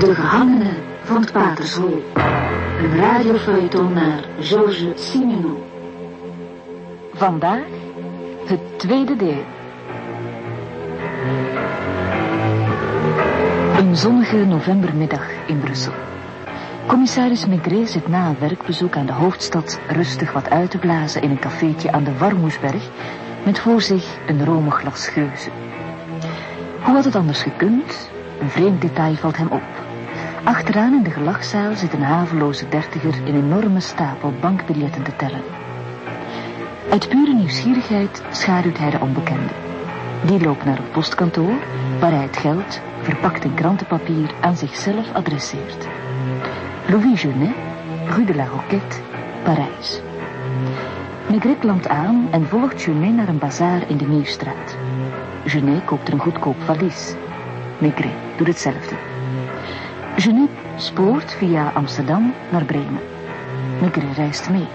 De gehangene van het Patershol. Een radiofeuilleton naar Georges Simenon. Vandaag het tweede deel. Een zonnige novembermiddag in Brussel. Commissaris Maigret zit na een werkbezoek aan de hoofdstad rustig wat uit te blazen in een cafeetje aan de Warmoesberg met voor zich een romig glas geuze. Hoe had het anders gekund? Een vreemd detail valt hem op. Achteraan in de gelachzaal zit een haveloze dertiger een enorme stapel bankbiljetten te tellen. Uit pure nieuwsgierigheid schaduwt hij de onbekende. Die loopt naar het postkantoor, waar hij het geld, verpakt in krantenpapier, aan zichzelf adresseert. Louis Genet, Rue de la Roquette, Parijs. Maigret landt aan en volgt Genet naar een bazaar in de Nieuwstraat. Genet koopt er een goedkoop valies. Maigret doet hetzelfde. Genet spoort via Amsterdam naar Bremen. Maigret reist mee.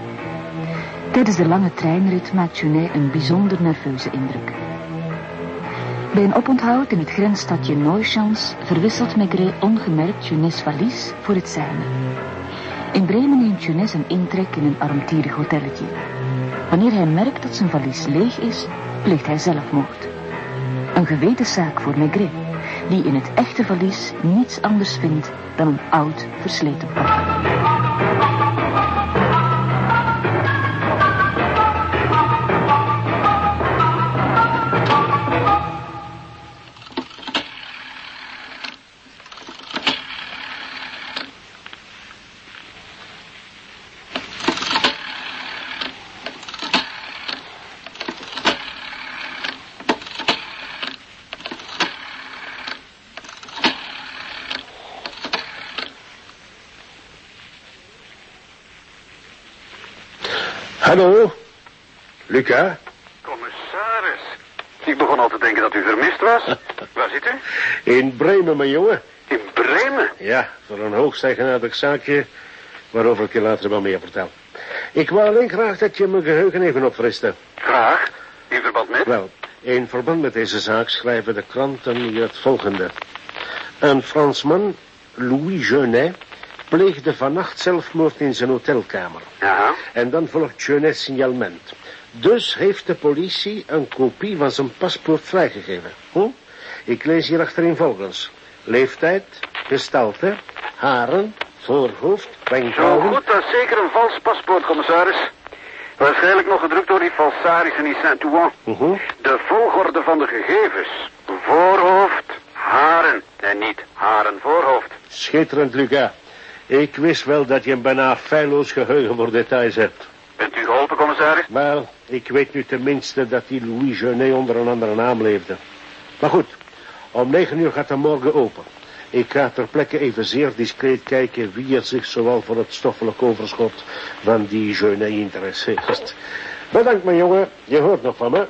Tijdens de lange treinrit maakt Genet een bijzonder nerveuze indruk. Bij een oponthoud in het grensstadje Neuschans verwisselt Maigret ongemerkt Genets valies voor het zijne. In Bremen neemt Genet zijn intrek in een armtierig hotelletje. Wanneer hij merkt dat zijn valies leeg is, pleegt hij zelfmoord. Een gewetenszaak voor Maigret, die in het echte valies niets anders vindt dan een oud, versleten pak. Hallo, Luca. Commissaris, ik begon al te denken dat u vermist was. Waar zit u? In Bremen, mijn jongen. In Bremen. Ja, voor een hoogst eigenaardig zaakje, waarover ik je later wel meer vertel. Ik wou alleen graag dat je mijn geheugen even opfriste. Graag. In verband met? Wel, in verband met deze zaak schrijven de kranten hier het volgende. Een Fransman, Louis Genet, pleegde vannacht zelfmoord in zijn hotelkamer. Ja. En dan volgt Genet's signalement. Dus heeft de politie een kopie van zijn paspoort vrijgegeven. Hm? Ik lees hier achterin volgens. Leeftijd, gestalte, haren, voorhoofd, Zo wenkbrauwen. goed, dat is zeker een vals paspoort, commissaris. Waarschijnlijk nog gedrukt door die falsarissen in Saint-Ouen. Mhm. De volgorde van de gegevens. Voorhoofd, haren. En niet haren, voorhoofd. Schitterend, Luca. Ik wist wel dat je een bijna feilloos geheugen voor details hebt. Bent u geholpen, commissaris? Wel, ik weet nu tenminste dat die Louis Genet onder een andere naam leefde. Maar goed, om negen uur gaat de morgen open. Ik ga ter plekke even zeer discreet kijken wie er zich zowel voor het stoffelijk overschot van die Genet interesseert. Bedankt, mijn jongen. Je hoort nog van me.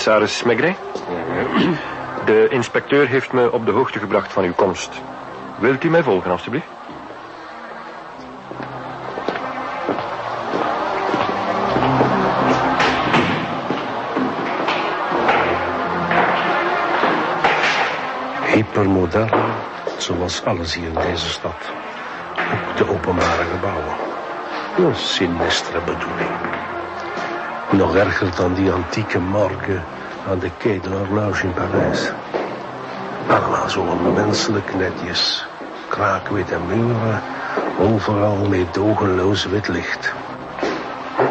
Commissaris Maigret? De inspecteur heeft me op de hoogte gebracht van uw komst. Wilt u mij volgen, alstublieft? Hypermodern, zoals alles hier in deze stad. Ook de openbare gebouwen. Een sinistere bedoeling. Nog erger dan die antieke morgue aan de Quai de l'Horloge in Parijs. Allemaal zo onmenselijk netjes. Kraakwitte muren, overal meedogenloos wit licht.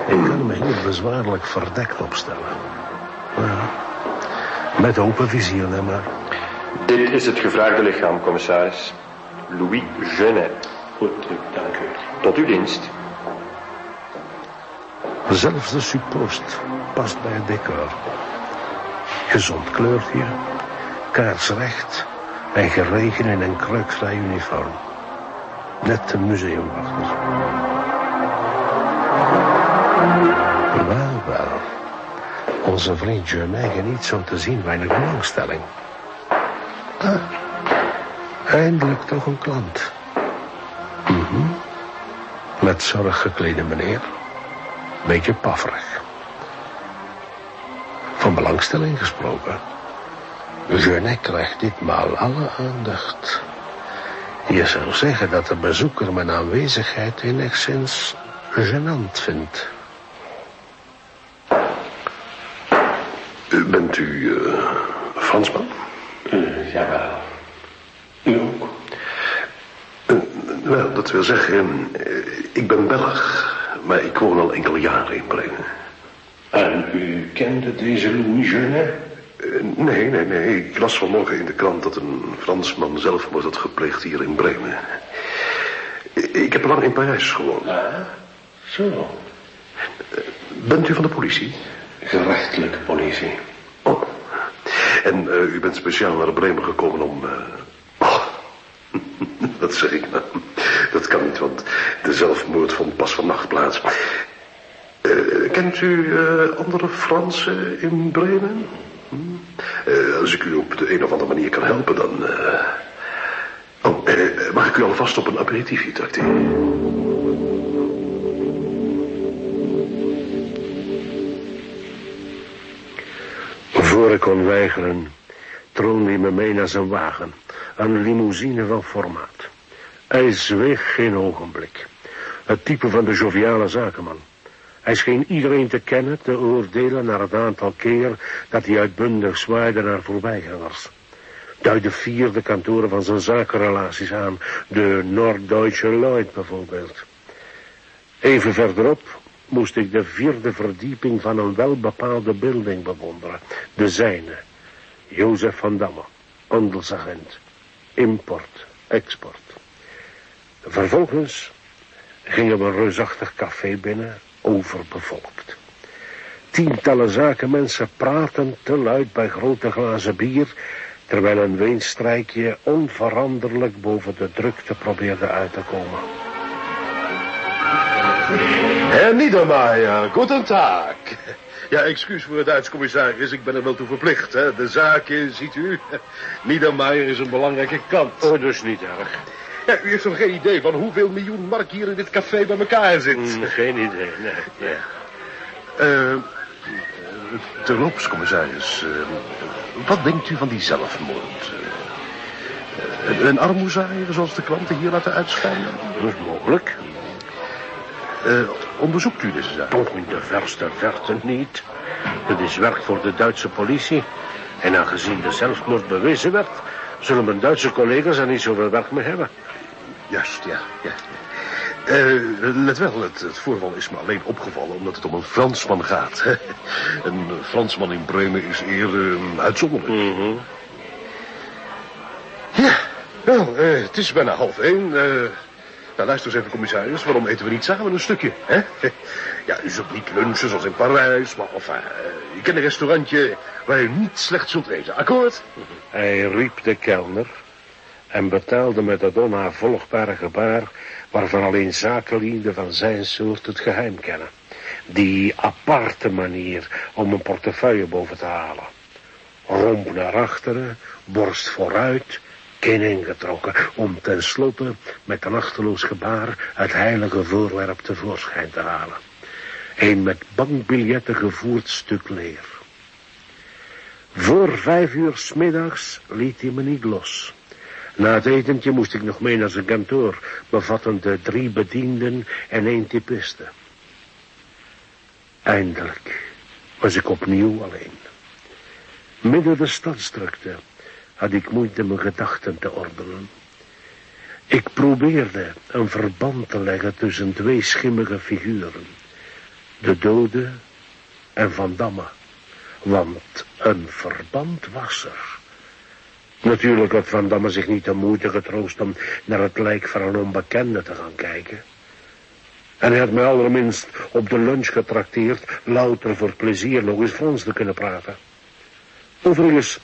Ik kan me hier bezwaarlijk verdekt opstellen. Ja, met open vizier, hè, maar. Dit is het gevraagde lichaam, commissaris. Louis Genet. Goed, dank u. Tot uw dienst. Zelfs de suppost past bij het decor. Gezond kleurtje, kaarsrecht en geregen in een kreukvrij uniform. Net een museumwachter. Wel, wel. Onze vriend Germain geniet zo te zien weinig belangstelling. Ah, eindelijk toch een klant. Mhm. Met zorg geklede meneer. Beetje pafferig. Van belangstelling gesproken. Genet krijgt ditmaal alle aandacht. Je zou zeggen dat de bezoeker mijn aanwezigheid enigszins gênant vindt. Bent u uh, Fransman? Uh, jawel. U ook? Uh, wel, dat wil zeggen, ik ben Belg, maar ik woon al enkele jaren in Bremen. En u kende deze Louis Genet? nee, nee, nee. Ik las vanmorgen in de krant dat een Fransman zelfmoord had gepleegd hier in Bremen. Ik heb lang in Parijs gewoond. Ah, zo. Bent u van de politie? Gerechtelijke politie. Oh. En uh, u bent speciaal naar Bremen gekomen om... Uh... Oh. Wat zeg ik nou? Dat kan niet, want de zelfmoord vond pas vannacht plaats. Uh, kent u andere Fransen in Bremen? Hm? als ik u op de een of andere manier kan helpen, dan... Oh, mag ik u alvast op een aperitiefje tracteren? Voor ik kon weigeren, troonde hij me mee naar zijn wagen. Een limousine van formaat. Hij zweeg geen ogenblik. Het type van de joviale zakenman. Hij scheen iedereen te kennen, te oordelen naar het aantal keer dat hij uitbundig zwaaide naar voorbijgangers. Duidde vier de kantoren van zijn zakenrelaties aan, de Noord-Duitse Lloyd bijvoorbeeld. Even verderop moest ik de vierde verdieping van een welbepaalde building bewonderen. De zijne. Jozef van Damme, handelsagent. Import, export. Vervolgens gingen we een reusachtig café binnen, overbevolkt. Tientallen zakenmensen praten te luid bij grote glazen bier, terwijl een weenstrijkje onveranderlijk boven de drukte probeerde uit te komen. Herr Niedermeyer, guten Tag. Ja, excuus voor het Duits, commissaris. Ik ben er wel toe verplicht. Hè. De zaken, ziet u. Niedermeyer is een belangrijke kant. Oh, dus niet erg. Ja, u heeft toch geen idee van hoeveel miljoen mark hier in dit café bij elkaar zit? Mm, geen idee, nee. nee. Uh, terloops, commissaris. Uh, wat denkt u van die zelfmoord? Uh, een armoezaaier, zoals de klanten hier laten uitschijnen? Dat is mogelijk. Onderzoekt u deze zaak? Toch in de verste verte niet. Het is werk voor de Duitse politie. En aangezien de zelfmoord bewezen werd... zullen mijn Duitse collega's er niet zoveel werk mee hebben. Juist, ja. ja. Uh, let wel, het, het, voorval is me alleen opgevallen omdat het om een Fransman gaat. een Fransman in Bremen is eerder uh, uitzonderlijk. Mm -hmm. Ja, wel, uh, het is bijna half één. Nou, luister eens even, commissaris. Waarom eten we niet samen een stukje, hè? Ja, u zult niet lunchen zoals in Parijs, maar of, uh, je kent een restaurantje waar u niet slecht zult eten, akkoord? Hij riep de kelner en betaalde met dat onnavolgbare gebaar waarvan alleen zakenlieden van zijn soort het geheim kennen. Die aparte manier om een portefeuille boven te halen. Romp naar achteren, borst vooruit, kin ingetrokken, om tenslotte met een achterloos gebaar het heilige voorwerp tevoorschijn te halen. Een met bankbiljetten gevoerd stuk leer. Voor vijf uur smiddags liet hij me niet los. Na het etentje moest ik nog mee naar zijn kantoor, bevattende drie bedienden en één typiste. Eindelijk was ik opnieuw alleen. Midden de stadsdrukte had ik moeite mijn gedachten te ordenen. Ik probeerde een verband te leggen tussen twee schimmige figuren. De dode en Van Damme. Want een verband was er. Natuurlijk had Van Damme zich niet de moeite getroost om naar het lijk van een onbekende te gaan kijken. En hij had mij allerminst op de lunch getrakteerd, louter voor plezier nog eens Frans te kunnen praten. Overigens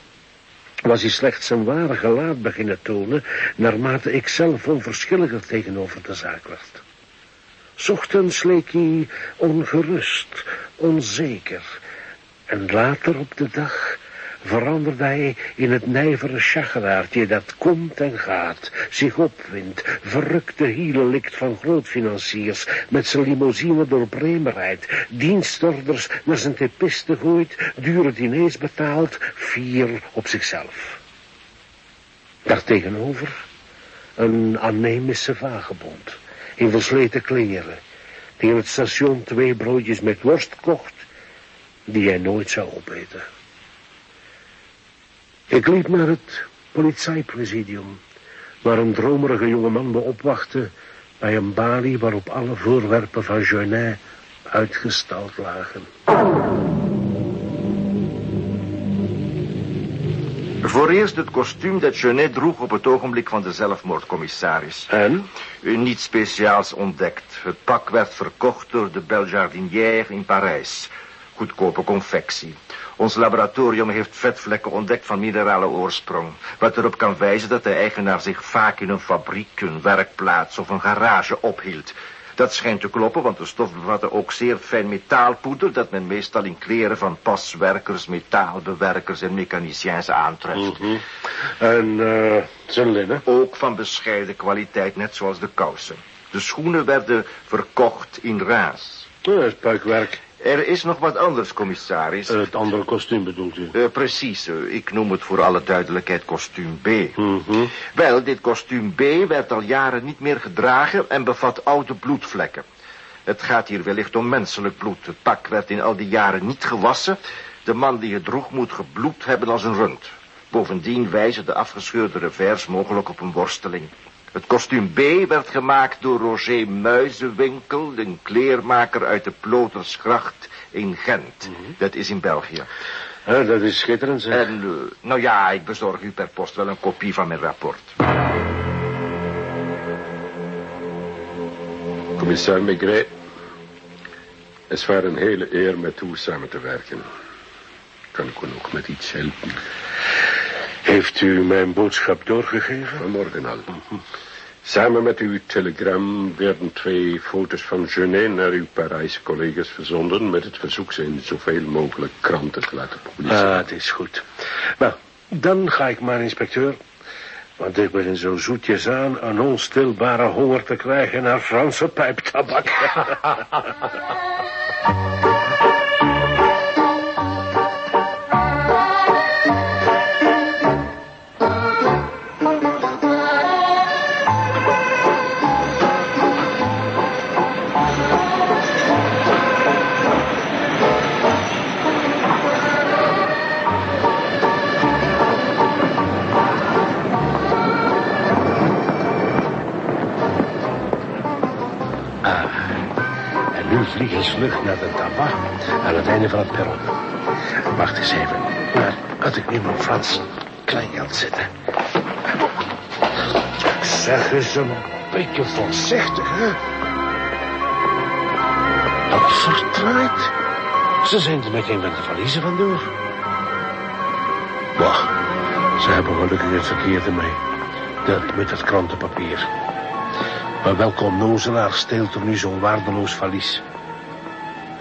was hij slechts zijn ware gelaat beginnen tonen, naarmate ik zelf onverschilliger tegenover de zaak werd. Ochtends leek hij ongerust, onzeker, en later op de dag veranderde hij in het nijvere chageraartje dat komt en gaat, zich opwindt, verrukte hielen likt van grootfinanciers, met zijn limousine door Bremen rijdt, dienstorders naar zijn tepisten gooit, dure diners betaalt, vier op zichzelf. Daartegenover een anemische vagebond, in versleten kleren, die in het station twee broodjes met worst kocht, die hij nooit zou opeten. Ik liep naar het politiepresidium, waar een dromerige jongeman me opwachtte bij een balie waarop alle voorwerpen van Jeunet uitgestald lagen. Voor eerst het kostuum dat Jeunet droeg op het ogenblik van de zelfmoordcommissaris. En? U niet speciaals ontdekt. Het pak werd verkocht door de Beljardinière in Parijs. Goedkope confectie. Ons laboratorium heeft vetvlekken ontdekt van minerale oorsprong. Wat erop kan wijzen dat de eigenaar zich vaak in een fabriek, een werkplaats of een garage ophield. Dat schijnt te kloppen, want de stof bevatte ook zeer fijn metaalpoeder... dat men meestal in kleren van paswerkers, metaalbewerkers en mechaniciens aantreft. Mhm. En uh, zijn linnen? Ook van bescheiden kwaliteit, net zoals de kousen. De schoenen werden verkocht in raas. dat is puikwerk. Er is nog wat anders, commissaris. Het andere kostuum bedoelt u? Uh, precies, uh, ik noem het voor alle duidelijkheid kostuum B. Mm -hmm. Wel, dit kostuum B werd al jaren niet meer gedragen en bevat oude bloedvlekken. Het gaat hier wellicht om menselijk bloed. Het pak werd in al die jaren niet gewassen. De man die het droeg moet gebloed hebben als een rund. Bovendien wijzen de afgescheurde revers mogelijk op een worsteling. Het kostuum B werd gemaakt door Roger Muizenwinkel, een kleermaker uit de Plotersgracht in Gent. Mhm. Dat is in België. Ja, dat is schitterend, zeg. En, uh, nou ja, ik bezorg u per post wel een kopie van mijn rapport. Commissaris Maigret, het was een hele eer met u samen te werken. Kan ik u nog met iets helpen? Heeft u mijn boodschap doorgegeven? Vanmorgen al. Samen met uw telegram werden twee foto's van Genet naar uw Parijse collega's verzonden... met het verzoek ze in zoveel mogelijk kranten te laten publiceren. Ah, het is goed. Nou, dan ga ik maar, inspecteur. Want ik begin zo zoetjes aan een onstilbare honger te krijgen naar Franse pijptabak. vlug naar de tabak aan het einde van het perron. Wacht eens even. Waar had ik nu mijn Frans kleingeld zitten? Zeg eens een beetje voorzichtig, hè? Dat vertraait. Ze zijn er meteen met de valiezen vandoor. Wacht, ze hebben gelukkig het verkeerde mee. Dat met het krantenpapier. Maar welke onnozelaar steelt er nu zo'n waardeloos valies?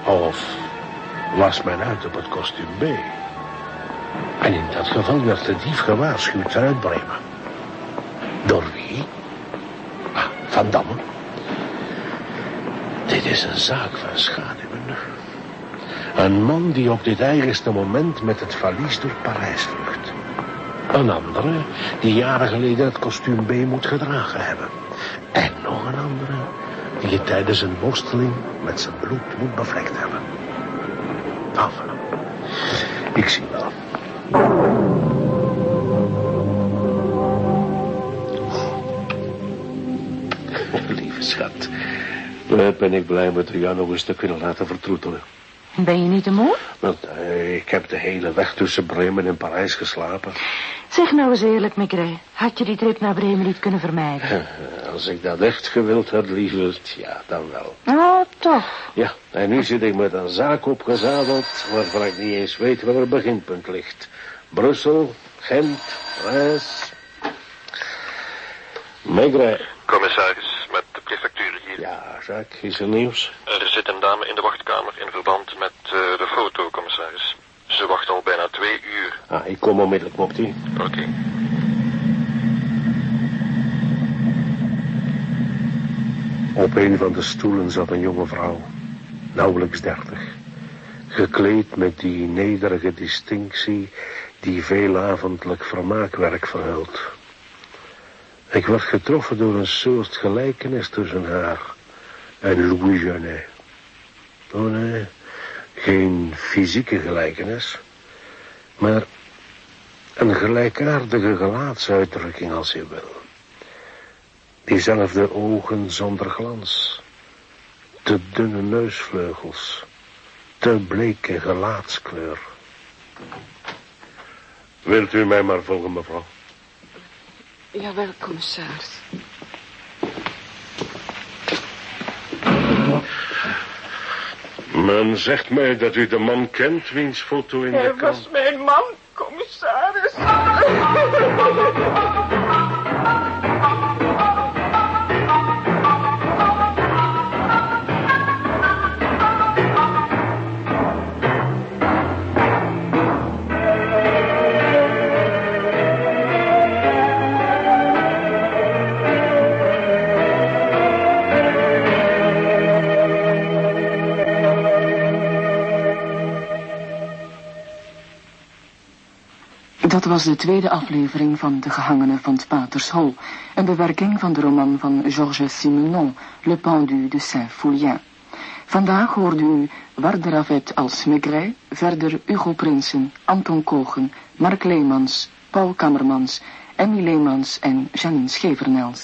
Of was men uit op het kostuum B? En in dat geval werd de dief gewaarschuwd vanuit Bremen. Door wie? Ah, Van Damme. Dit is een zaak van schaduwen. Een man die op dit eigenste moment met het valies door Parijs vlucht. Een andere die jaren geleden het kostuum B moet gedragen hebben. En nog een andere die je tijdens een worsteling met zijn bloed moet bevlekt hebben. Enfin, ik zie wel. Lieve schat, wat ben ik blij met jou nog eens te kunnen laten vertroetelen. Ben je niet te moe? Want eh, ik heb de hele weg tussen Bremen en Parijs geslapen. Zeg nou eens eerlijk, Maigret. Had je die trip naar Bremen niet kunnen vermijden? Eh, Als ik dat echt gewild had, lieverd, ja, dan wel. Oh, toch. Ja, en nu zit ik met een zaak opgezadeld... waarvan ik niet eens weet waar het beginpunt ligt. Brussel, Gent, Parijs... Maigret. Commissaris, met de prefectuur hier. Ja, Jacques, is er nieuws? Er zit een dame in de wachtkamer in verband met uh, de foto, commissaris. Ze wacht al bijna twee uur. Ah, ik kom onmiddellijk, Mopti. Oké. Op een van de stoelen zat een jonge vrouw, nauwelijks dertig. Gekleed met die nederige distinctie die veel avondelijk vermaakwerk verhult. Ik werd getroffen door een soort gelijkenis tussen haar en Louis Genet. Oh nee, geen fysieke gelijkenis, maar een gelijkaardige gelaatsuitdrukking als je wil. Diezelfde ogen zonder glans, te dunne neusvleugels, te bleke gelaatskleur. Wilt u mij maar volgen, mevrouw? Jawel, commissaris. Men zegt mij dat u de man kent wiens foto in de Hij krant... was mijn man, commissaris. was de tweede aflevering van De Gehangene van het Patershol, een bewerking van de roman van Georges Simenon, Le Pendu de Saint-Foulien. Vandaag hoorde u Warde Ravet als Maigret, verder Hugo Prinsen, Anton Kogen, Mark Leemans, Paul Kammermans, Emmy Leemans en Janine Schevernels.